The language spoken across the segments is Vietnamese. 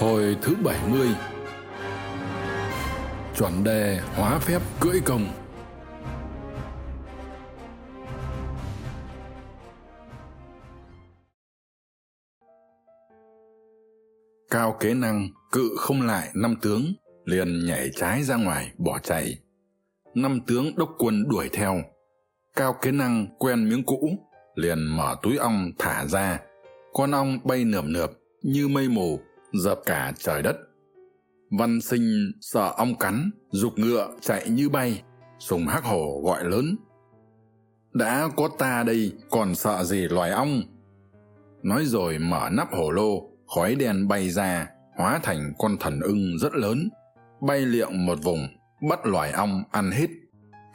Hồi thứ 70 Chuẩn đề hóa phép cưỡi công. Cao kế năng, cự không lại năm tướng, liền nhảy trái ra ngoài, bỏ chạy. Năm tướng đốc quân đuổi theo. Cao kế năng quen miếng cũ, liền mở túi ong thả ra. Con ong bay nườm nượp, như mây mù dập cả trời đất. Văn sinh sợ ong cắn, dục ngựa chạy như bay, sùng hắc hổ gọi lớn. Đã có ta đây, còn sợ gì loài ong? Nói rồi mở nắp hổ lô, khói đen bay ra, hóa thành con thần ưng rất lớn. Bay liệng một vùng, bắt loài ong ăn hết.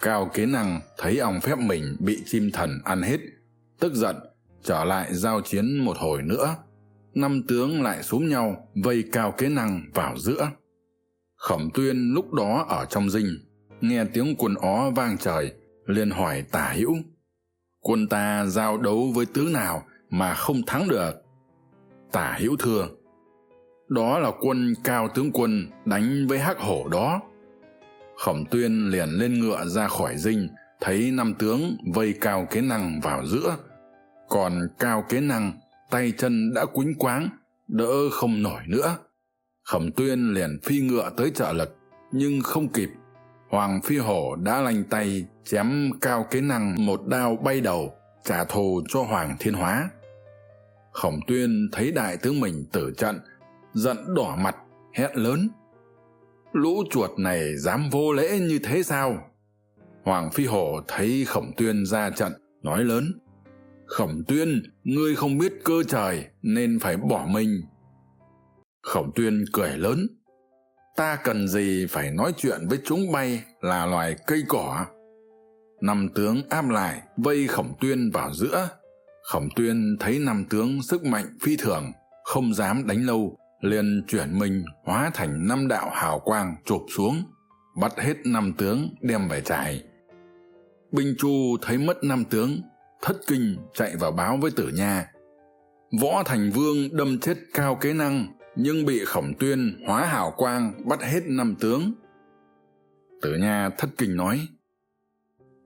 Cao kế năng thấy ong phép mình bị chim thần ăn hết, tức giận, trở lại giao chiến một hồi nữa năm tướng lại xúm nhau, vây cao kế năng vào giữa. Khổng tuyên lúc đó ở trong dinh, nghe tiếng quân ó vang trời, liền hỏi tả hữu, quân ta giao đấu với tướng nào mà không thắng được? Tả hữu thưa, đó là quân cao tướng quân đánh với hắc hổ đó. Khổng tuyên liền lên ngựa ra khỏi dinh, thấy năm tướng vây cao kế năng vào giữa, còn cao kế năng tay chân đã quýnh quáng, đỡ không nổi nữa. Khổng tuyên liền phi ngựa tới trợ lực, nhưng không kịp. Hoàng phi hổ đã lanh tay chém cao kế năng một đao bay đầu, trả thù cho hoàng thiên hóa. Khổng tuyên thấy đại tướng mình tử trận, giận đỏ mặt, hét lớn. Lũ chuột này dám vô lễ như thế sao? Hoàng phi hổ thấy khổng tuyên ra trận, nói lớn khổng tuyên, ngươi không biết cơ trời nên phải bỏ mình. Khổng tuyên cười lớn. Ta cần gì phải nói chuyện với chúng bay là loài cây cỏ? Năm tướng áp lại, vây khổng tuyên vào giữa. Khổng tuyên thấy năm tướng sức mạnh phi thường, không dám đánh lâu, liền chuyển mình hóa thành năm đạo hào quang chụp xuống, bắt hết năm tướng đem về trại. Binh chu thấy mất năm tướng thất kinh chạy vào báo với tử nha. Võ thành vương đâm chết cao kế năng, nhưng bị khổng tuyên, hóa hào quang bắt hết năm tướng. Tử nha thất kinh nói,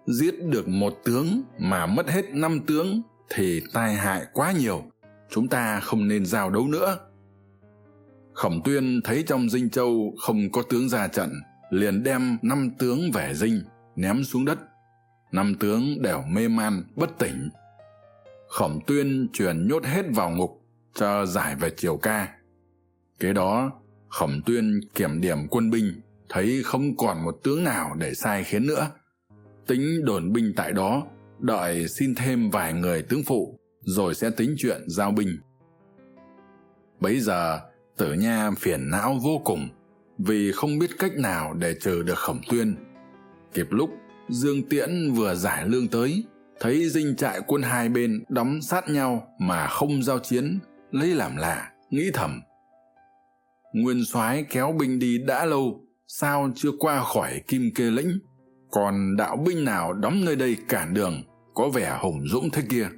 giết được một tướng mà mất hết năm tướng thì tai hại quá nhiều, chúng ta không nên giao đấu nữa. Khổng tuyên thấy trong dinh châu không có tướng ra trận, liền đem năm tướng về dinh ném xuống đất năm tướng đều mê man, bất tỉnh. Khổng tuyên truyền nhốt hết vào ngục, cho giải về triều ca. Kế đó, khổng tuyên kiểm điểm quân binh, thấy không còn một tướng nào để sai khiến nữa. Tính đồn binh tại đó, đợi xin thêm vài người tướng phụ, rồi sẽ tính chuyện giao binh. Bấy giờ, tử nha phiền não vô cùng, vì không biết cách nào để trừ được khổng tuyên. Kịp lúc dương tiễn vừa giải lương tới, thấy dinh trại quân hai bên đóng sát nhau mà không giao chiến, lấy làm lạ, nghĩ thầm. Nguyên soái kéo binh đi đã lâu, sao chưa qua khỏi kim kê lĩnh? Còn đạo binh nào đóng nơi đây cản đường, có vẻ hùng dũng thế kia?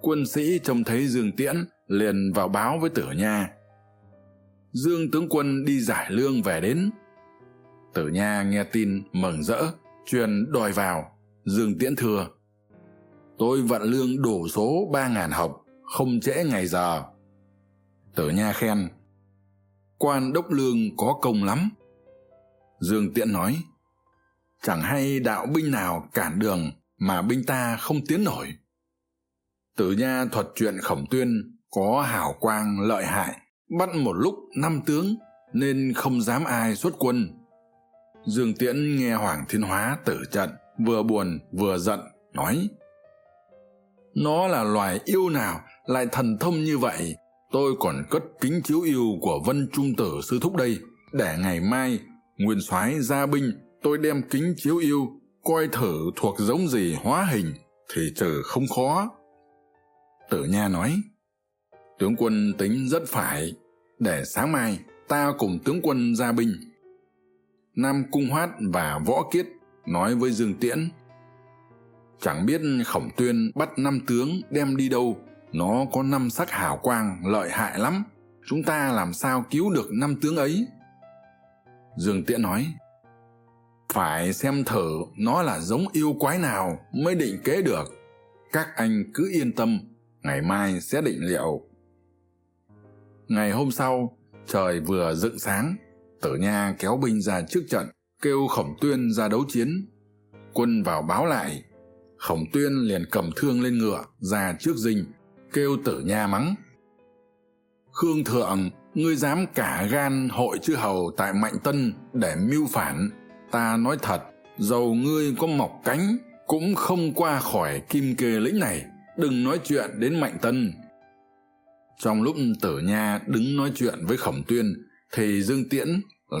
Quân sĩ trông thấy dương tiễn, liền vào báo với tử nha. Dương tướng quân đi giải lương về đến. Tử nha nghe tin, mừng rỡ truyền đòi vào, dương tiễn thừa tôi vận lương đủ số ba ngàn học, không trễ ngày giờ. Tử nha khen, quan đốc lương có công lắm. Dương tiễn nói, chẳng hay đạo binh nào cản đường mà binh ta không tiến nổi. Tử nha thuật chuyện khổng tuyên có hảo quang lợi hại, bắt một lúc năm tướng nên không dám ai xuất quân dương tiễn nghe hoàng thiên hóa tử trận, vừa buồn vừa giận, nói, nó là loài yêu nào lại thần thông như vậy? Tôi còn cất kính chiếu yêu của vân trung tử sư thúc đây, để ngày mai nguyên soái ra binh tôi đem kính chiếu yêu coi thử thuộc giống gì hóa hình thì trừ không khó. Tử nha nói, tướng quân tính rất phải, để sáng mai ta cùng tướng quân ra binh nam cung hoát và võ kiết nói với dương tiễn, chẳng biết khổng tuyên bắt năm tướng đem đi đâu, nó có năm sắc hào quang lợi hại lắm, chúng ta làm sao cứu được năm tướng ấy? Dương tiễn nói, phải xem thử nó là giống yêu quái nào mới định kế được. Các anh cứ yên tâm, ngày mai sẽ định liệu. Ngày hôm sau, trời vừa dựng sáng tử nha kéo binh ra trước trận, kêu khổng tuyên ra đấu chiến. Quân vào báo lại, khổng tuyên liền cầm thương lên ngựa, ra trước dinh, kêu tử nha mắng. Khương thượng, ngươi dám cả gan hội chư hầu tại mạnh tân để mưu phản. Ta nói thật, dầu ngươi có mọc cánh, cũng không qua khỏi kim kê lĩnh này, đừng nói chuyện đến mạnh tân. Trong lúc tử nha đứng nói chuyện với khổng tuyên thì dương tiễn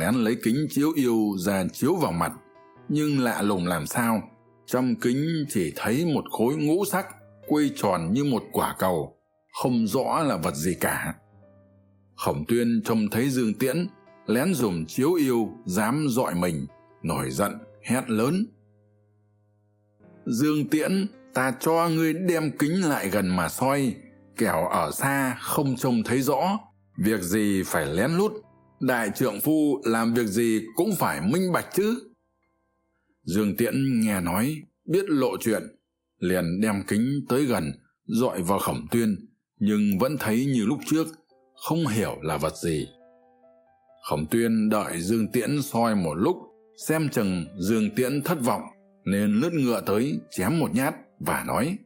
lén lấy kính chiếu yêu ra chiếu vào mặt, nhưng lạ lùng làm sao? Trong kính chỉ thấy một khối ngũ sắc quây tròn như một quả cầu, không rõ là vật gì cả. Khổng tuyên trông thấy dương tiễn lén dùng chiếu yêu dám dọi mình, nổi giận, hét lớn. Dương tiễn, ta cho ngươi đem kính lại gần mà soi, kẻo ở xa không trông thấy rõ, việc gì phải lén lút đại trượng phu làm việc gì cũng phải minh bạch chứ. Dương tiễn nghe nói, biết lộ chuyện, liền đem kính tới gần, dọi vào khổng tuyên, nhưng vẫn thấy như lúc trước, không hiểu là vật gì. Khổng tuyên đợi dương tiễn soi một lúc, xem chừng dương tiễn thất vọng, nên lướt ngựa tới chém một nhát và nói,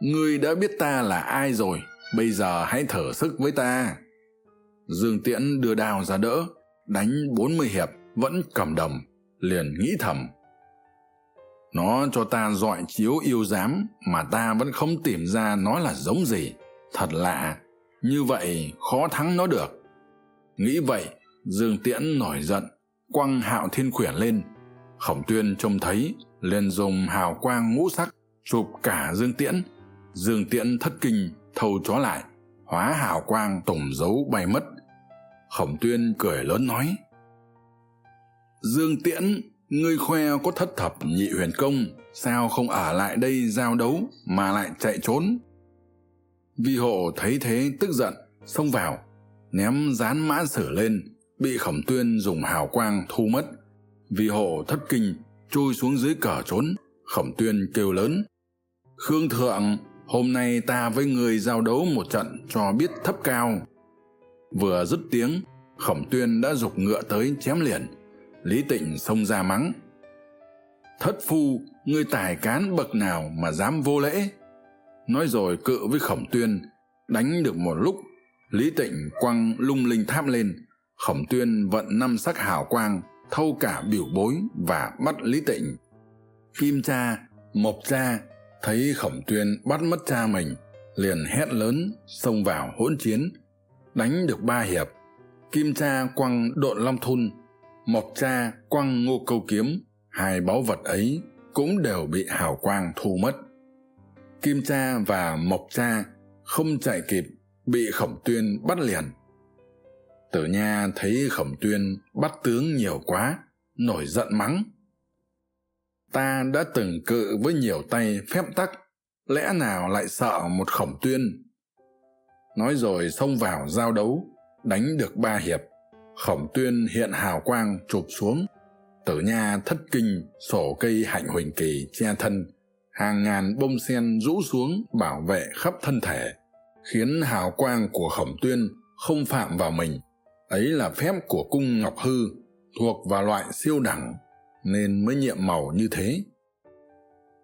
ngươi đã biết ta là ai rồi, bây giờ hãy thở sức với ta dương tiễn đưa đao ra đỡ, đánh bốn mươi hiệp, vẫn cầm đầm, liền nghĩ thầm. Nó cho ta dọi chiếu yêu giám mà ta vẫn không tìm ra nó là giống gì. Thật lạ, như vậy khó thắng nó được. Nghĩ vậy, dương tiễn nổi giận, quăng hạo thiên khuyển lên. Khổng tuyên trông thấy, liền dùng hào quang ngũ sắc chụp cả dương tiễn. Dương tiễn thất kinh, thâu chó lại, hóa hào quang tùng dấu bay mất khổng tuyên cười lớn nói. Dương tiễn, ngươi khoe có thất thập nhị huyền công, sao không ở lại đây giao đấu mà lại chạy trốn? Vi hộ thấy thế tức giận, xông vào, ném dán mã sử lên, bị khổng tuyên dùng hào quang thu mất. Vi hộ thất kinh, chui xuống dưới cờ trốn. Khổng tuyên kêu lớn. Khương thượng, hôm nay ta với người giao đấu một trận cho biết thấp cao vừa dứt tiếng, khổng tuyên đã giục ngựa tới chém liền. Lý tịnh xông ra mắng. Thất phu, ngươi tài cán bậc nào mà dám vô lễ? Nói rồi cự với khổng tuyên, đánh được một lúc, lý tịnh quăng lung linh tháp lên. Khổng tuyên vận năm sắc hào quang, thâu cả biểu bối và bắt lý tịnh. Kim cha, mộc cha, thấy khổng tuyên bắt mất cha mình, liền hét lớn, xông vào hỗn chiến đánh được ba hiệp. Kim cha quăng độn long thun mộc cha quăng ngô câu kiếm, hai báu vật ấy cũng đều bị hào quang thu mất. Kim cha và mộc cha không chạy kịp, bị khổng tuyên bắt liền. Tử nha thấy khổng tuyên bắt tướng nhiều quá, nổi giận mắng. Ta đã từng cự với nhiều tay phép tắc, lẽ nào lại sợ một khổng tuyên nói rồi xông vào giao đấu, đánh được ba hiệp. Khổng tuyên hiện hào quang chụp xuống. Tử nha thất kinh, sổ cây hạnh huỳnh kỳ che thân. Hàng ngàn bông sen rũ xuống bảo vệ khắp thân thể, khiến hào quang của khổng tuyên không phạm vào mình. Ấy là phép của cung ngọc hư, thuộc vào loại siêu đẳng, nên mới nhiệm màu như thế.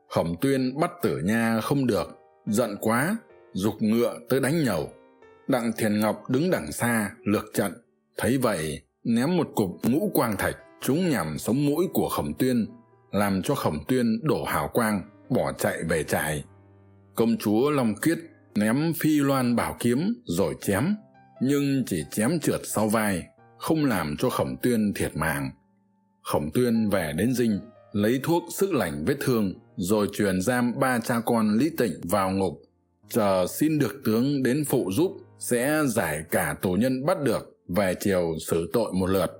Khổng tuyên bắt tử nha không được, giận quá giục ngựa tới đánh nhầu đặng thiền ngọc đứng đằng xa, lược trận. Thấy vậy, ném một cục ngũ quang thạch trúng nhằm sống mũi của khổng tuyên, làm cho khổng tuyên đổ hào quang, bỏ chạy về trại. Công chúa long kiết ném phi loan bảo kiếm rồi chém, nhưng chỉ chém trượt sau vai, không làm cho khổng tuyên thiệt mạng. Khổng tuyên về đến dinh, lấy thuốc sức lành vết thương, rồi truyền giam ba cha con lý tịnh vào ngục, chờ xin được tướng đến phụ giúp sẽ giải cả tù nhân bắt được về chiều xử tội một lượt.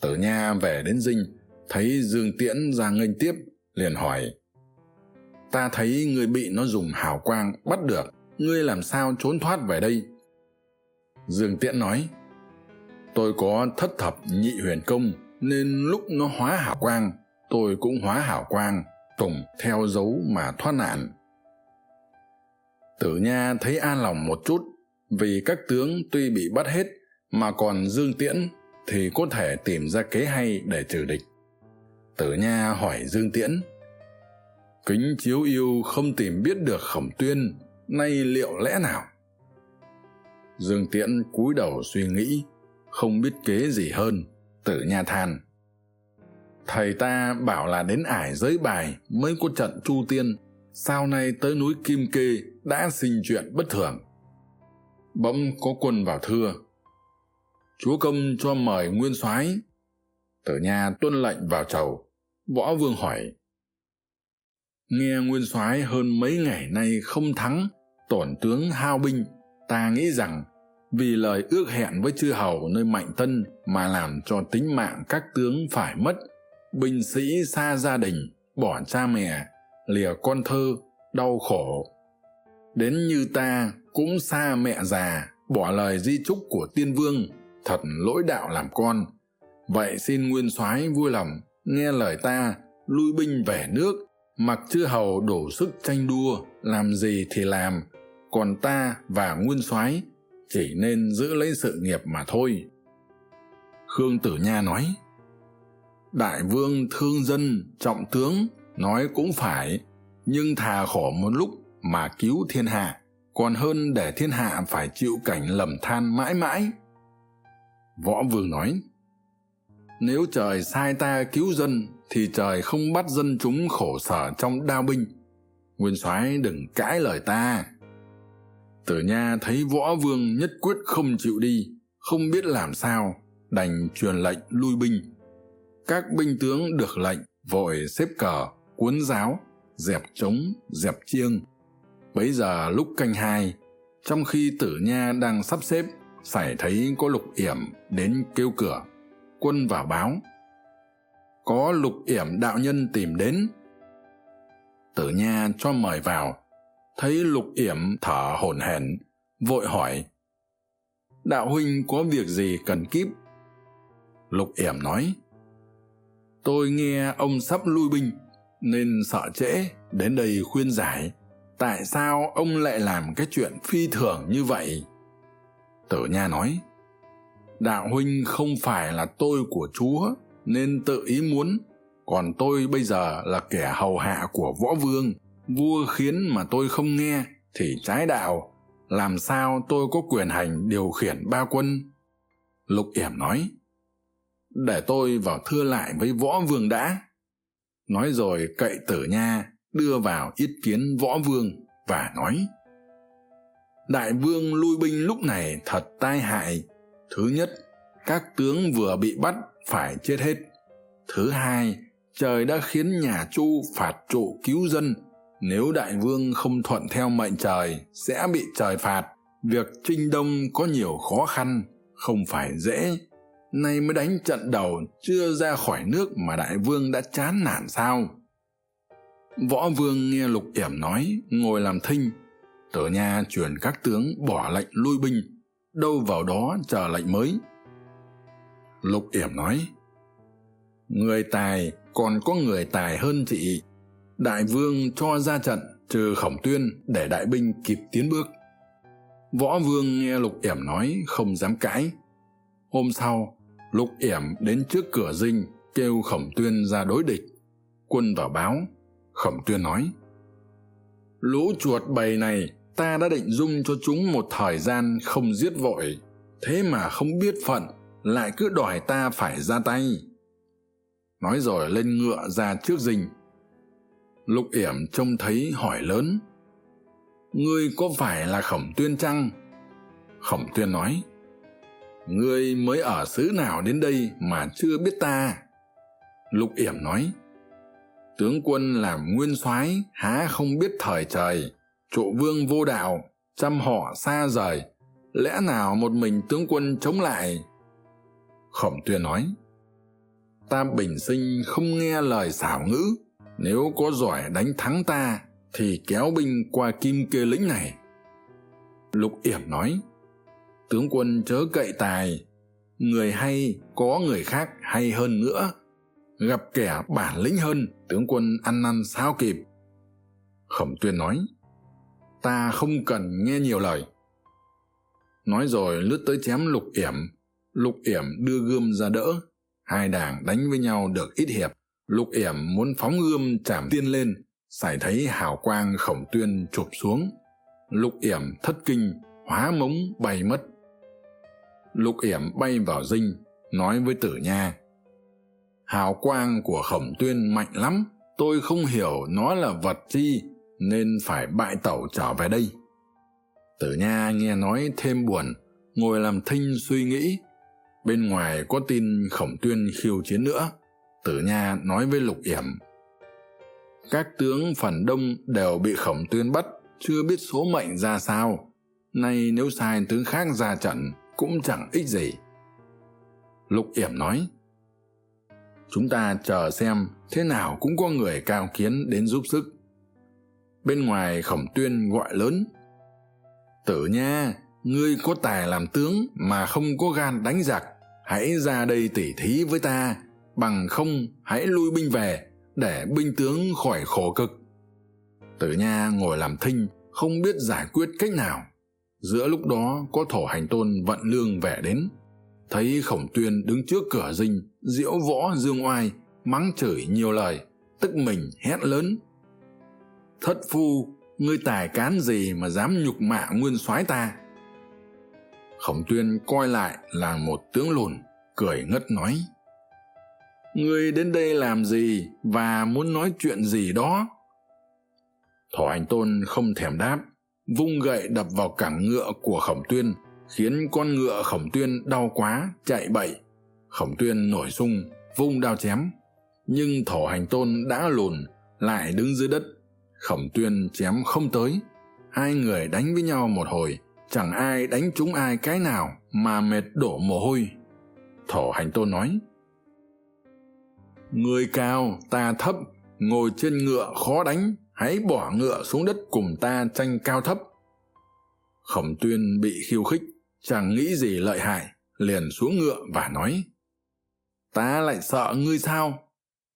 Tử nha về đến dinh, thấy dương tiễn ra nghênh tiếp, liền hỏi, ta thấy ngươi bị nó dùng hào quang bắt được, ngươi làm sao trốn thoát về đây? Dương tiễn nói, tôi có thất thập nhị huyền công, nên lúc nó hóa hảo quang, tôi cũng hóa hảo quang, tùng theo dấu mà thoát nạn. Tử nha thấy an lòng một chút vì các tướng tuy bị bắt hết mà còn dương tiễn thì có thể tìm ra kế hay để trừ địch. Tử nha hỏi dương tiễn, kính chiếu yêu không tìm biết được khổng tuyên, nay liệu lẽ nào? Dương tiễn cúi đầu suy nghĩ, không biết kế gì hơn. Tử nha than, thầy ta bảo là đến ải giới bài mới có trận chu tiên, sao nay tới núi kim kê đã sinh chuyện bất thường? Bỗng có quân vào thưa. Chúa công cho mời nguyên soái. Tử nha tuân lệnh vào chầu. Võ vương hỏi, nghe nguyên soái hơn mấy ngày nay không thắng, tổn tướng hao binh, ta nghĩ rằng vì lời ước hẹn với chư hầu nơi mạnh tân mà làm cho tính mạng các tướng phải mất, binh sĩ xa gia đình, bỏ cha mẹ, lìa con thơ, đau khổ. Đến như ta cũng xa mẹ già, bỏ lời di chúc của tiên vương, thật lỗi đạo làm con. Vậy xin nguyên soái vui lòng nghe lời ta lui binh về nước, mặc chư hầu đổ sức tranh đua, làm gì thì làm. Còn ta và nguyên soái chỉ nên giữ lấy sự nghiệp mà thôi. Khương tử nha nói, đại vương thương dân, trọng tướng, nói cũng phải, nhưng thà khổ một lúc mà cứu thiên hạ còn hơn để thiên hạ phải chịu cảnh lầm than mãi mãi. Võ vương nói, nếu trời sai ta cứu dân, thì trời không bắt dân chúng khổ sở trong đao binh. Nguyên soái đừng cãi lời ta. Tử nha thấy võ vương nhất quyết không chịu đi, không biết làm sao, đành truyền lệnh lui binh. Các binh tướng được lệnh vội xếp cờ, cuốn giáo, dẹp trống, dẹp chiêng bấy giờ lúc canh hai, trong khi tử nha đang sắp xếp xảy thấy có lục yểm đến kêu cửa. Quân vào báo, có lục yểm đạo nhân tìm đến. Tử nha cho mời vào, thấy lục yểm thở hổn hển, vội hỏi, đạo huynh có việc gì cần kíp? Lục yểm nói, tôi nghe ông sắp lui binh, nên sợ trễ, đến đây khuyên giải tại sao ông lại làm cái chuyện phi thường như vậy? Tử nha nói, đạo huynh không phải là tôi của chúa, nên tự ý muốn. Còn tôi bây giờ là kẻ hầu hạ của võ vương. Vua khiến mà tôi không nghe thì trái đạo. Làm sao tôi có quyền hành điều khiển ba quân? Lục yểm nói, để tôi vào thưa lại với võ vương đã. Nói rồi cậy tử nha đưa vào yết kiến võ vương và nói, đại vương lui binh lúc này thật tai hại. Thứ nhất, các tướng vừa bị bắt phải chết hết. Thứ hai, trời đã khiến nhà chu phạt trụ cứu dân. Nếu đại vương không thuận theo mệnh trời, sẽ bị trời phạt. Việc trinh đông có nhiều khó khăn, không phải dễ. Nay mới đánh trận đầu, chưa ra khỏi nước mà đại vương đã chán nản sao? Võ vương nghe lục yểm nói, ngồi làm thinh. Tử nha truyền các tướng bỏ lệnh lui binh, đâu vào đó chờ lệnh mới. Lục yểm nói, người tài còn có người tài hơn chị. Đại vương cho ra trận, trừ khổng tuyên để đại binh kịp tiến bước. Võ vương nghe lục yểm nói, không dám cãi. Hôm sau, lục yểm đến trước cửa dinh, kêu khổng tuyên ra đối địch. Quân vào báo khổng tuyên nói, lũ chuột bầy này, ta đã định dung cho chúng một thời gian không giết vội. Thế mà không biết phận, lại cứ đòi ta phải ra tay. Nói rồi lên ngựa ra trước dinh lục yểm trông thấy hỏi lớn, ngươi có phải là khổng tuyên chăng? Khổng tuyên nói, ngươi mới ở xứ nào đến đây mà chưa biết ta? Lục yểm nói tướng quân làm nguyên soái, há không biết thời trời. Trụ vương vô đạo, trăm họ xa rời. Lẽ nào một mình tướng quân chống lại? Khổng tuyên nói, ta bình sinh không nghe lời xảo ngữ. Nếu có giỏi đánh thắng ta, thì kéo binh qua kim kê lĩnh này. Lục yểm nói, tướng quân chớ cậy tài. Người hay có người khác hay hơn nữa gặp kẻ bản lĩnh hơn, tướng quân ăn năn sao kịp. Khổng tuyên nói, ta không cần nghe nhiều lời. Nói rồi lướt tới chém lục yểm. Lục yểm đưa gươm ra đỡ. Hai đảng đánh với nhau được ít hiệp. Lục yểm muốn phóng gươm chạm tiên lên. Sải thấy hào quang khổng tuyên chụp xuống. Lục yểm thất kinh, hóa mống bay mất. Lục yểm bay vào dinh, nói với tử nha hào quang của khổng tuyên mạnh lắm. Tôi không hiểu nó là vật chi nên phải bại tẩu trở về đây. Tử nha nghe nói thêm buồn, ngồi làm thinh suy nghĩ. Bên ngoài có tin khổng tuyên khiêu chiến nữa. Tử nha nói với lục yểm. Các tướng phần đông đều bị khổng tuyên bắt, chưa biết số mệnh ra sao. Nay nếu sai tướng khác ra trận, cũng chẳng ích gì. Lục yểm nói chúng ta chờ xem thế nào cũng có người cao kiến đến giúp sức. Bên ngoài khổng tuyên gọi lớn. Tử nha, ngươi có tài làm tướng mà không có gan đánh giặc, hãy ra đây tỉ thí với ta, bằng không hãy lui binh về, để binh tướng khỏi khổ cực. Tử nha ngồi làm thinh, không biết giải quyết cách nào. Giữa lúc đó có thổ hành tôn vận lương về đến thấy khổng tuyên đứng trước cửa dinh diễu võ, dương oai mắng chửi nhiều lời, tức mình hét lớn. Thất phu, ngươi tài cán gì mà dám nhục mạ nguyên soái ta? Khổng tuyên coi lại là một tướng lùn, cười ngất nói. Ngươi đến đây làm gì và muốn nói chuyện gì đó? Thỏ hành tôn không thèm đáp, vung gậy đập vào cẳng ngựa của khổng tuyên khiến con ngựa khổng tuyên đau quá, chạy bậy. Khổng tuyên nổi sung, vung đao chém. Nhưng thổ hành tôn đã lùn, lại đứng dưới đất. Khổng tuyên chém không tới. Hai người đánh với nhau một hồi, chẳng ai đánh trúng ai cái nào mà mệt đổ mồ hôi. Thổ hành tôn nói, người cao, ta thấp, ngồi trên ngựa khó đánh, hãy bỏ ngựa xuống đất cùng ta tranh cao thấp. Khổng tuyên bị khiêu khích chẳng nghĩ gì lợi hại, liền xuống ngựa và nói, ta lại sợ ngươi sao?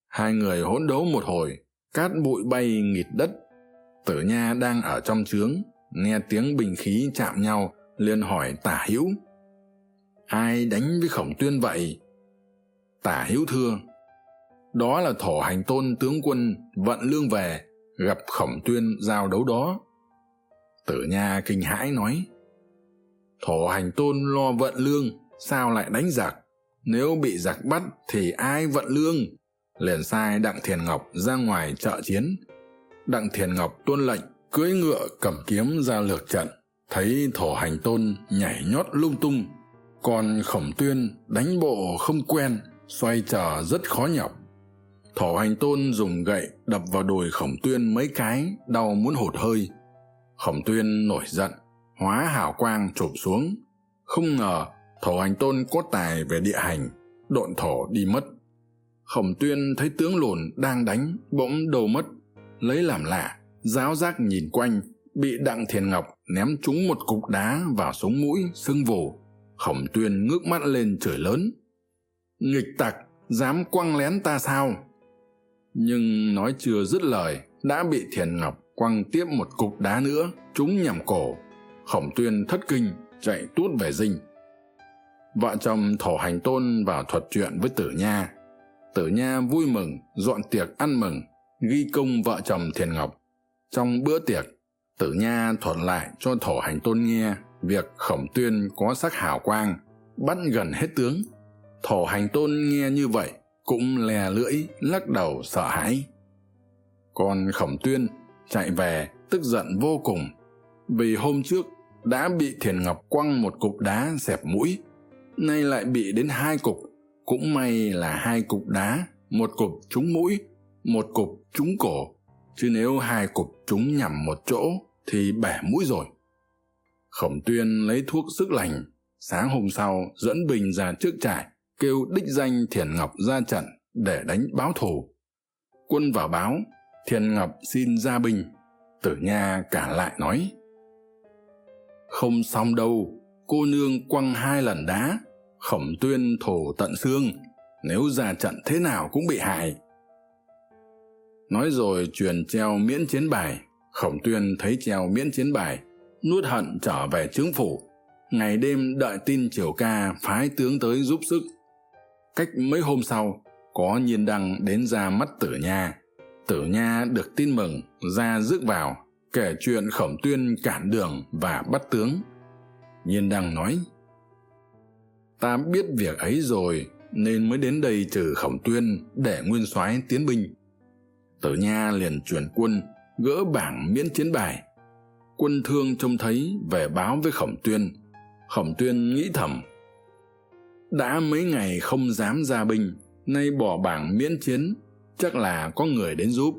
Hai người hỗn đấu một hồi, cát bụi bay nghịt đất. Tử nha đang ở trong trướng, nghe tiếng bình khí chạm nhau, liền hỏi tả hữu, ai đánh với khổng tuyên vậy? Tả hữu thưa, đó là thổ hành tôn tướng quân vận lương về, gặp khổng tuyên giao đấu đó. Tử nha kinh hãi nói thổ hành tôn lo vận lương, sao lại đánh giặc? Nếu bị giặc bắt thì ai vận lương? Liền sai đặng thiền ngọc ra ngoài trợ chiến. Đặng thiền ngọc tuân lệnh, cưỡi ngựa cầm kiếm ra lược trận. Thấy thổ hành tôn nhảy nhót lung tung còn khổng tuyên đánh bộ không quen, xoay trở rất khó nhọc. Thổ hành tôn dùng gậy đập vào đùi khổng tuyên mấy cái, đau muốn hụt hơi. Khổng tuyên nổi giận hóa hào quang chụp xuống. Không ngờ, thổ hành tôn có tài về địa hành, độn thổ đi mất. Khổng tuyên thấy tướng lùn đang đánh, bỗng đầu mất. Lấy làm lạ, giáo giác nhìn quanh, bị đặng thiền ngọc ném trúng một cục đá vào sống mũi, sưng vù. Khổng tuyên ngước mắt lên chửi lớn. Nghịch tặc, dám quăng lén ta sao? Nhưng nói chưa dứt lời, đã bị thiền ngọc quăng tiếp một cục đá nữa, trúng nhằm cổ khổng tuyên thất kinh, chạy tuốt về dinh. Vợ chồng thổ hành tôn vào thuật chuyện với tử nha. Tử nha vui mừng, dọn tiệc ăn mừng, ghi công vợ chồng thiền ngọc. Trong bữa tiệc, tử nha thuật lại cho thổ hành tôn nghe việc khổng tuyên có sắc hào quang, bắt gần hết tướng. Thổ hành tôn nghe như vậy cũng lè lưỡi, lắc đầu sợ hãi. Còn khổng tuyên chạy về, tức giận vô cùng vì hôm trước đã bị thiền ngọc quăng một cục đá xẹp mũi, nay lại bị đến hai cục. Cũng may là hai cục đá, một cục trúng mũi, một cục trúng cổ. Chứ nếu hai cục trúng nhằm một chỗ thì bẻ mũi rồi. Khổng tuyên lấy thuốc sức lành, sáng hôm sau dẫn bình ra trước trại, kêu đích danh thiền ngọc ra trận để đánh báo thù. Quân vào báo, thiền ngọc xin ra binh tử nha cả lại nói không xong đâu, cô nương quăng hai lần đá khổng tuyên thổ tận xương, nếu ra trận thế nào cũng bị hại. Nói rồi truyền treo miễn chiến bài khổng tuyên thấy treo miễn chiến bài, nuốt hận trở về trướng phủ. Ngày đêm đợi tin triều ca phái tướng tới giúp sức. Cách mấy hôm sau, có nhiên đăng đến ra mắt tử nha. Tử nha được tin mừng, ra rước vào kể chuyện khổng tuyên cản đường và bắt tướng. Nhiên đăng nói, ta biết việc ấy rồi, nên mới đến đây trừ khổng tuyên để nguyên soái tiến binh. Tử nha liền chuyển quân, gỡ bảng miễn chiến bài. Quân thương trông thấy, về báo với khổng tuyên. Khổng tuyên nghĩ thầm, đã mấy ngày không dám ra binh, nay bỏ bảng miễn chiến, chắc là có người đến giúp.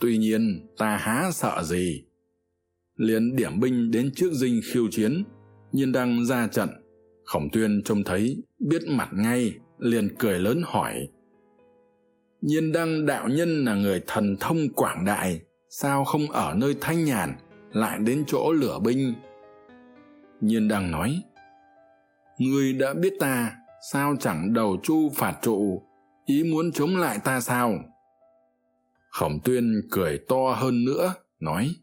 Tuy nhiên, ta há sợ gì liền điểm binh đến trước dinh khiêu chiến. Nhiên đăng ra trận, khổng tuyên trông thấy, biết mặt ngay, liền cười lớn hỏi. Nhiên đăng đạo nhân là người thần thông quảng đại, sao không ở nơi thanh nhàn, lại đến chỗ lửa binh? Nhiên đăng nói. Ngươi đã biết ta, sao chẳng đầu chu phạt trụ, ý muốn chống lại ta sao? Khổng tuyên cười to hơn nữa, nói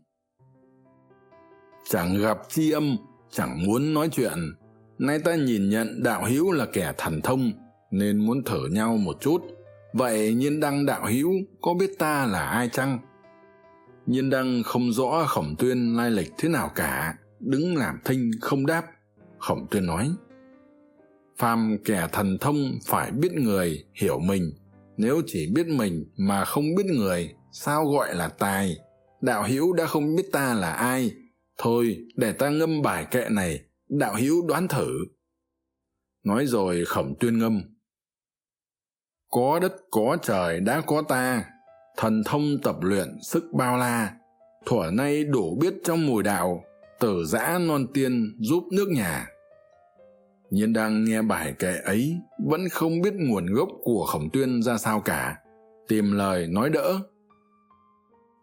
chẳng gặp chi âm, chẳng muốn nói chuyện. Nay ta nhìn nhận đạo hữu là kẻ thần thông, nên muốn thử nhau một chút. Vậy nhiên đăng đạo hữu có biết ta là ai chăng? Nhiên đăng không rõ khổng tuyên lai lịch thế nào cả, đứng làm thinh không đáp. Khổng tuyên nói, phàm kẻ thần thông phải biết người, hiểu mình. Nếu chỉ biết mình mà không biết người, sao gọi là tài? Đạo hữu đã không biết ta là ai thôi, để ta ngâm bài kệ này, đạo hữu đoán thử. Nói rồi khổng tuyên ngâm. Có đất, có trời, đã có ta. Thần thông tập luyện, sức bao la. Thuở nay đủ biết trong mùi đạo, tử giã non tiên giúp nước nhà. Nhiên đang nghe bài kệ ấy, vẫn không biết nguồn gốc của khổng tuyên ra sao cả. Tìm lời nói đỡ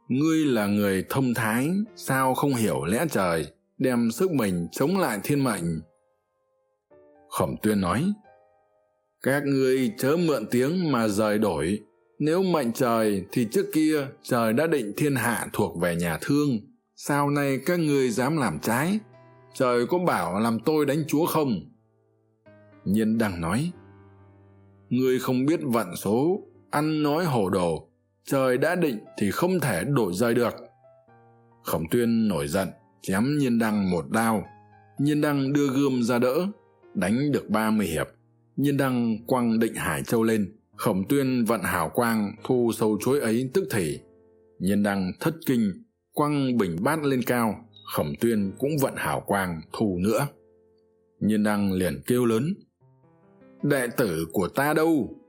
ngươi là người thông thái, sao không hiểu lẽ trời, đem sức mình chống lại thiên mệnh? Khổng tuyên nói, các ngươi chớ mượn tiếng mà rời đổi. Nếu mệnh trời thì trước kia trời đã định thiên hạ thuộc về nhà thương. Sao nay các ngươi dám làm trái? Trời có bảo làm tôi đánh chúa không? Nhiên đang nói, ngươi không biết vận số, ăn nói hồ đồ trời đã định thì không thể đổi rời được. Khổng tuyên nổi giận, chém nhiên đăng một đao. Nhiên đăng đưa gươm ra đỡ, đánh được ba mươi hiệp. Nhiên đăng quăng định hải châu lên. Khổng tuyên vận hào quang, thu sâu chuối ấy tức thì. Nhiên đăng thất kinh, quăng bình bát lên cao. Khổng tuyên cũng vận hào quang, thu nữa. Nhiên đăng liền kêu lớn, đệ tử của ta đâu?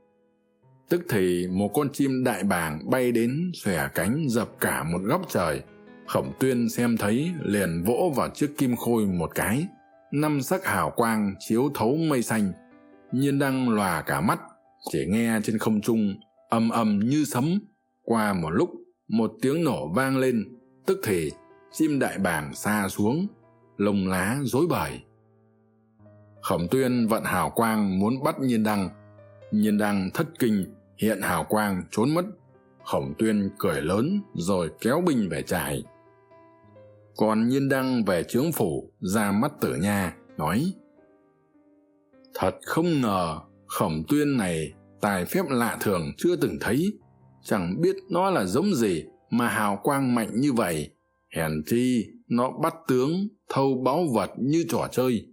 Tức thì một con chim đại bàng bay đến xòe cánh dập cả một góc trời. Khổng tuyên xem thấy liền vỗ vào chiếc kim khôi một cái. Năm sắc hào quang chiếu thấu mây xanh. Nhiên đăng lòa cả mắt, chỉ nghe trên không trung ầm ầm như sấm. Qua một lúc, một tiếng nổ vang lên. Tức thì chim đại bàng xa xuống, lông lá rối bời. Khổng tuyên vận hào quang muốn bắt nhiên đăng nhiên đăng thất kinh, hiện hào quang trốn mất. Khổng tuyên cười lớn rồi kéo binh về trại. Còn nhiên đăng về trướng phủ, ra mắt tử nha, nói, thật không ngờ, khổng tuyên này tài phép lạ thường chưa từng thấy. Chẳng biết nó là giống gì mà hào quang mạnh như vậy. Hèn chi nó bắt tướng, thâu báu vật như trò chơi.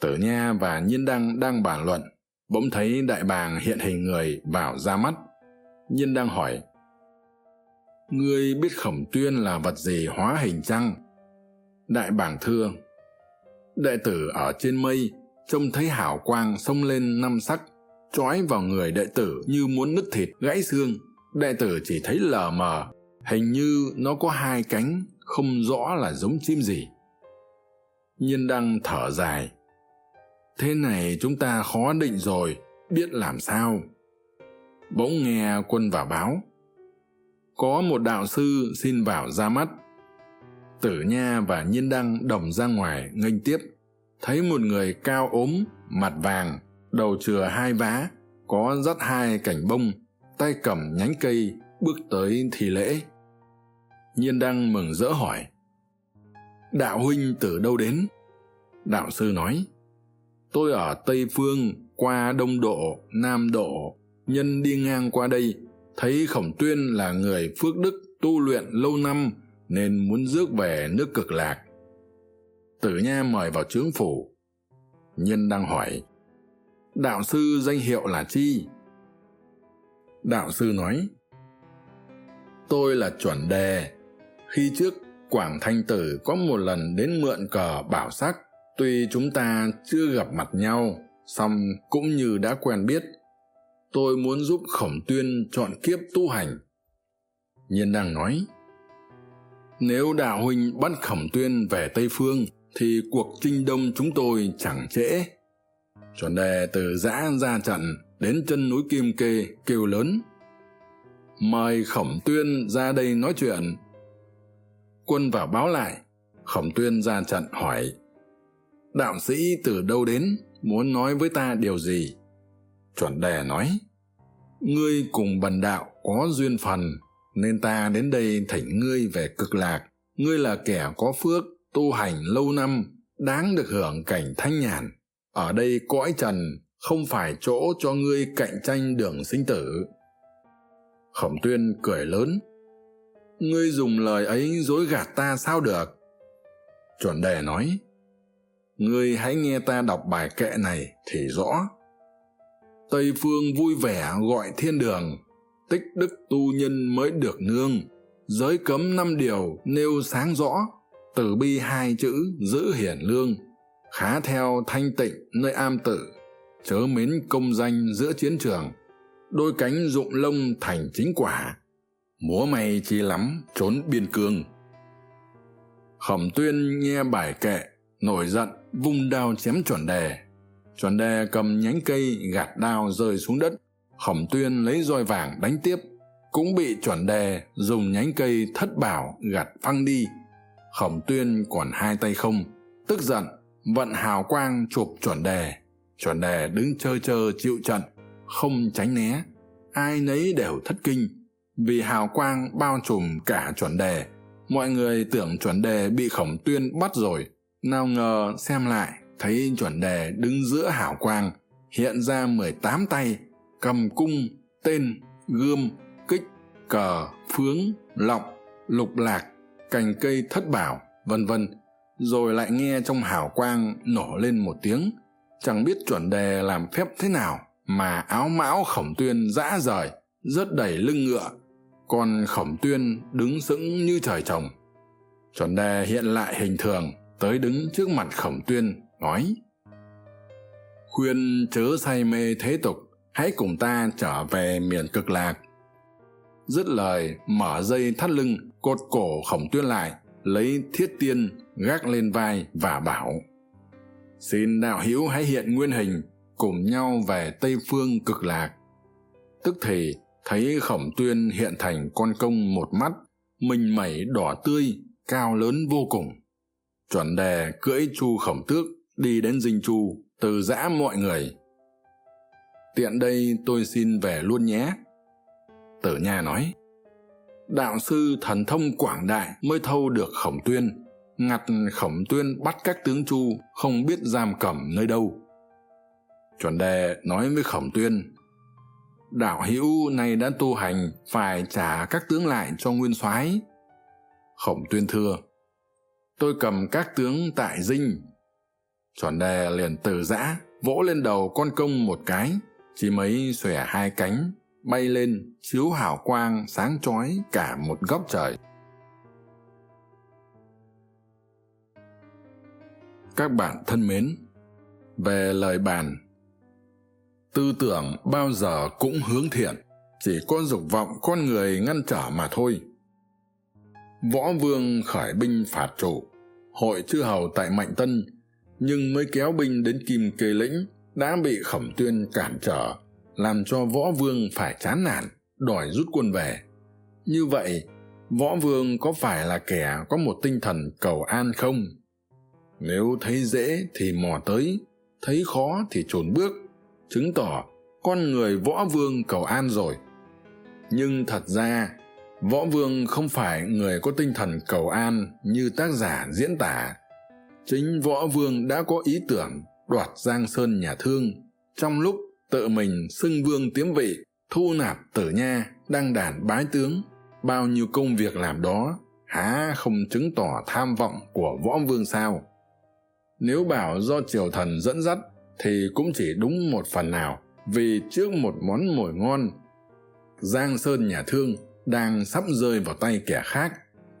Tử nha và nhiên đăng đang bàn luận bỗng thấy đại bàng hiện hình người vào ra mắt. Nhiên đang hỏi, ngươi biết khổng tuyên là vật gì hóa hình chăng? Đại bàng thưa, đệ tử ở trên mây, trông thấy hảo quang xông lên năm sắc, trói vào người đệ tử như muốn nứt thịt gãy xương. Đệ tử chỉ thấy lờ mờ, hình như nó có hai cánh, không rõ là giống chim gì. Nhiên đăng thở dài thế này chúng ta khó định rồi, biết làm sao? Bỗng nghe quân vào báo. Có một đạo sư xin vào ra mắt. Tử nha và nhiên đăng đồng ra ngoài, nghênh tiếp. Thấy một người cao ốm, mặt vàng, đầu chừa hai vá, có dắt hai cảnh bông, tay cầm nhánh cây, bước tới thi lễ. Nhiên đăng mừng rỡ hỏi, đạo huynh từ đâu đến? Đạo sư nói tôi ở tây phương, qua đông độ, nam độ. Nhân đi ngang qua đây, thấy khổng tuyên là người phước đức tu luyện lâu năm, nên muốn rước về nước cực lạc. Tử nha mời vào trướng phủ. Nhân đang hỏi, đạo sư danh hiệu là chi? Đạo sư nói, tôi là chuẩn đề. Khi trước quảng thanh tử có một lần đến mượn cờ bảo sắc tuy chúng ta chưa gặp mặt nhau, song cũng như đã quen biết, tôi muốn giúp khổng tuyên chọn kiếp tu hành. Nhiên đang nói, nếu đạo huynh bắt khổng tuyên về tây phương, thì cuộc chinh đông chúng tôi chẳng trễ. Chuẩn đề từ giã ra trận, đến chân núi kim kê, kêu lớn, mời khổng tuyên ra đây nói chuyện. Quân vào báo lại, khổng tuyên ra trận hỏi đạo sĩ từ đâu đến, muốn nói với ta điều gì? Chuẩn đề nói, ngươi cùng bần đạo có duyên phần, nên ta đến đây thỉnh ngươi về cực lạc. Ngươi là kẻ có phước, tu hành lâu năm, đáng được hưởng cảnh thanh nhàn. Ở đây cõi trần, không phải chỗ cho ngươi cạnh tranh đường sinh tử. Khổng tuyên cười lớn, ngươi dùng lời ấy dối gạt ta sao được? Chuẩn đề nói ngươi hãy nghe ta đọc bài kệ này thì rõ. Tây phương vui vẻ gọi thiên đường, tích đức tu nhân mới được nương. Giới cấm năm điều nêu sáng rõ, từ bi hai chữ giữ hiển lương. Khá theo thanh tịnh nơi am tử, chớ mến công danh giữa chiến trường. Đôi cánh rụng lông thành chính quả, múa may chi lắm trốn biên cương. Khổng tuyên nghe bài kệ, nổi giận vung đao chém chuẩn đề chuẩn đề cầm nhánh cây gạt đao rơi xuống đất. Khổng tuyên lấy roi vàng đánh tiếp. Cũng bị chuẩn đề dùng nhánh cây thất bảo gạt phăng đi. Khổng tuyên còn hai tay không. Tức giận, vận hào quang chụp chuẩn đề chuẩn đề đứng chơ chơ chịu trận, không tránh né. Ai nấy đều thất kinh. Vì hào quang bao trùm cả chuẩn đề mọi người tưởng chuẩn đề bị khổng tuyên bắt rồi nào ngờ, xem lại, thấy chuẩn đề đứng giữa hảo quang, hiện ra mười tám tay, cầm cung, tên, gươm, kích, cờ, phướng, lọng, lục lạc, cành cây thất bảo, vân vân. Rồi lại nghe trong hào quang nổ lên một tiếng. Chẳng biết chuẩn đề làm phép thế nào mà áo mão khổng tuyên dã rời, rớt đầy lưng ngựa. Còn khổng tuyên đứng sững như trời trồng. Chuẩn đề hiện lại hình thường tới đứng trước mặt khổng tuyên, nói, khuyên chớ say mê thế tục, hãy cùng ta trở về miền cực lạc. Dứt lời, mở dây thắt lưng, cột cổ khổng tuyên lại, lấy thiết tiên gác lên vai và bảo, xin đạo hữu hãy hiện nguyên hình, cùng nhau về tây phương cực lạc. Tức thì, thấy khổng tuyên hiện thành con công một mắt, mình mẩy đỏ tươi, cao lớn vô cùng chuẩn đề cưỡi chu khổng tước đi đến dinh chu, từ giã mọi người. Tiện đây tôi xin về luôn nhé. Tử nha nói, đạo sư thần thông quảng đại mới thâu được khổng tuyên, ngặt khổng tuyên bắt các tướng chu không biết giam cầm nơi đâu. Chuẩn đề nói với khổng tuyên, đạo hữu này đã tu hành, phải trả các tướng lại cho nguyên soái. Khổng tuyên thưa tôi cầm các tướng tại dinh. Chuẩn đề liền từ giã, vỗ lên đầu con công một cái. Chỉ mấy xòe hai cánh, bay lên, chiếu hào quang, sáng chói cả một góc trời. Các bạn thân mến, về lời bàn. Tư tưởng bao giờ cũng hướng thiện, chỉ có dục vọng con người ngăn trở mà thôi võ vương khởi binh phạt chủ hội chư hầu tại mạnh tân, nhưng mới kéo binh đến kim kê lĩnh, đã bị khổng tuyên cản trở, làm cho võ vương phải chán nản, đòi rút quân về. Như vậy, võ vương có phải là kẻ có một tinh thần cầu an không? Nếu thấy dễ thì mò tới, thấy khó thì chồn bước, chứng tỏ con người võ vương cầu an rồi. Nhưng thật ra võ vương không phải người có tinh thần cầu an như tác giả diễn tả. Chính võ vương đã có ý tưởng đoạt giang sơn nhà thương, trong lúc tự mình xưng vương tiếm vị, thu nạp tử nha, đăng đàn bái tướng. Bao nhiêu công việc làm đó, há không chứng tỏ tham vọng của võ vương sao? Nếu bảo do triều thần dẫn dắt, thì cũng chỉ đúng một phần nào, vì trước một món mồi ngon. Giang sơn nhà thương đang sắp rơi vào tay kẻ khác.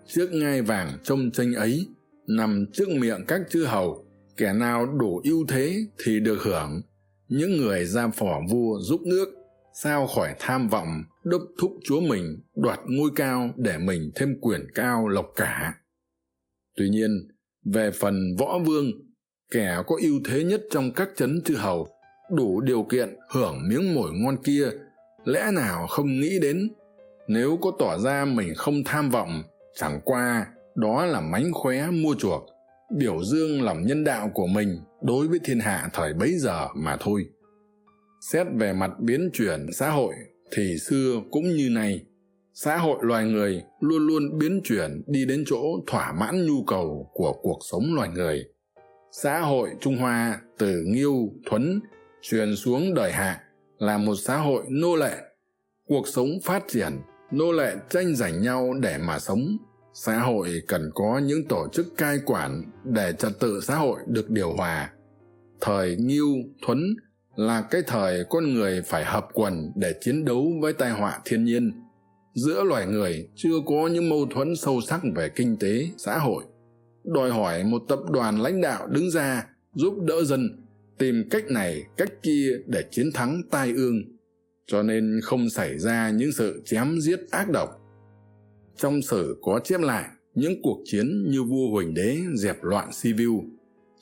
Trước ngai vàng trông tranh ấy, nằm trước miệng các chư hầu. Kẻ nào đủ ưu thế thì được hưởng. Những người ra phò vua giúp nước, sao khỏi tham vọng, đốc thúc chúa mình, đoạt ngôi cao để mình thêm quyền cao lộc cả. Tuy nhiên, về phần võ vương, kẻ có ưu thế nhất trong các chấn chư hầu, đủ điều kiện hưởng miếng mồi ngon kia, lẽ nào không nghĩ đến nếu có tỏ ra mình không tham vọng, chẳng qua đó là mánh khóe mua chuộc. Biểu dương lòng nhân đạo của mình đối với thiên hạ thời bấy giờ mà thôi. Xét về mặt biến chuyển xã hội thì xưa cũng như nay, xã hội loài người luôn luôn biến chuyển đi đến chỗ thỏa mãn nhu cầu của cuộc sống loài người. Xã hội trung hoa từ nghiêu, thuấn truyền xuống đời hạ là một xã hội nô lệ, cuộc sống phát triển nô lệ tranh giành nhau để mà sống. Xã hội cần có những tổ chức cai quản để trật tự xã hội được điều hòa. Thời nghiêu thuấn là cái thời con người phải hợp quần để chiến đấu với tai họa thiên nhiên. Giữa loài người chưa có những mâu thuẫn sâu sắc về kinh tế, xã hội. Đòi hỏi một tập đoàn lãnh đạo đứng ra giúp đỡ dân, tìm cách này, cách kia để chiến thắng tai ương cho nên không xảy ra những sự chém giết ác độc. Trong sử có chép lại những cuộc chiến như vua huỳnh đế dẹp loạn sibiu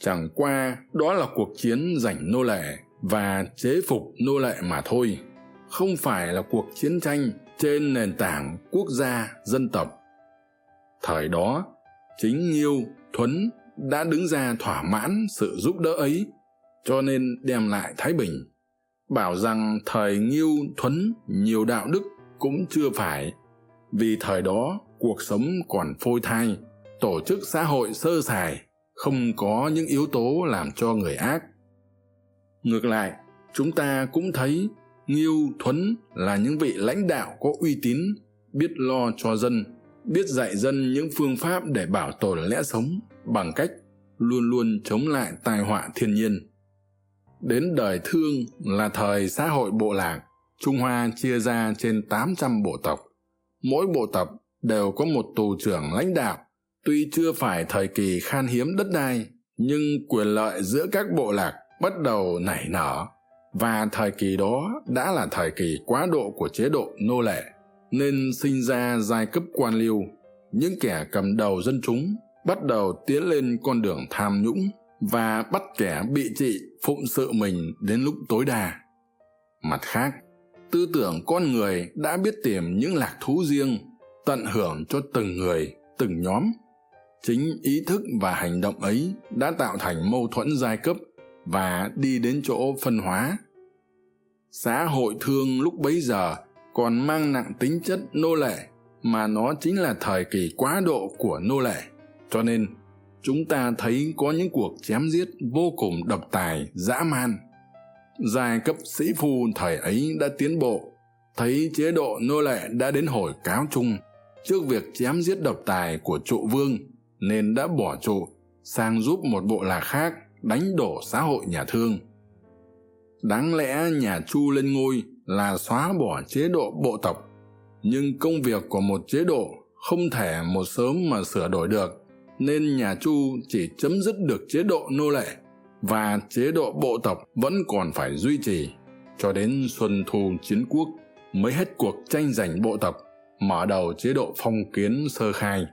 chẳng qua đó là cuộc chiến giành nô lệ và chế phục nô lệ mà thôi. Không phải là cuộc chiến tranh trên nền tảng quốc gia, dân tộc. Thời đó, chính nhiêu thuấn đã đứng ra thỏa mãn sự giúp đỡ ấy, cho nên đem lại thái bình bảo rằng thời nghiêu thuấn nhiều đạo đức cũng chưa phải. Vì thời đó, cuộc sống còn phôi thai, tổ chức xã hội sơ sài, không có những yếu tố làm cho người ác. Ngược lại, chúng ta cũng thấy nghiêu thuấn là những vị lãnh đạo có uy tín, biết lo cho dân, biết dạy dân những phương pháp để bảo tồn lẽ sống bằng cách luôn luôn chống lại tai họa thiên nhiên đến đời thương là thời xã hội bộ lạc, trung hoa chia ra trên tám trăm bộ tộc. Mỗi bộ tộc đều có một tù trưởng lãnh đạo. Tuy chưa phải thời kỳ khan hiếm đất đai, nhưng quyền lợi giữa các bộ lạc bắt đầu nảy nở. Và thời kỳ đó đã là thời kỳ quá độ của chế độ nô lệ, nên sinh ra giai cấp quan liêu. Những kẻ cầm đầu dân chúng bắt đầu tiến lên con đường tham nhũng và bắt kẻ bị trị phụng sự mình đến lúc tối đa. Mặt khác, tư tưởng con người đã biết tìm những lạc thú riêng, tận hưởng cho từng người, từng nhóm. Chính ý thức và hành động ấy đã tạo thành mâu thuẫn giai cấp và đi đến chỗ phân hóa. Xã hội thương lúc bấy giờ còn mang nặng tính chất nô lệ, mà nó chính là thời kỳ quá độ của nô lệ. Cho nên chúng ta thấy có những cuộc chém giết vô cùng độc tài, dã man. Giai cấp sĩ phu thời ấy đã tiến bộ, thấy chế độ nô lệ đã đến hồi cáo chung trước việc chém giết độc tài của trụ vương nên đã bỏ trụ sang giúp một bộ lạc khác đánh đổ xã hội nhà thương. Đáng lẽ nhà chu lên ngôi là xóa bỏ chế độ bộ tộc, nhưng công việc của một chế độ không thể một sớm mà sửa đổi được nên nhà chu chỉ chấm dứt được chế độ nô lệ và chế độ bộ tộc vẫn còn phải duy trì cho đến xuân thu chiến quốc mới hết cuộc tranh giành bộ tộc, mở đầu chế độ phong kiến sơ khai.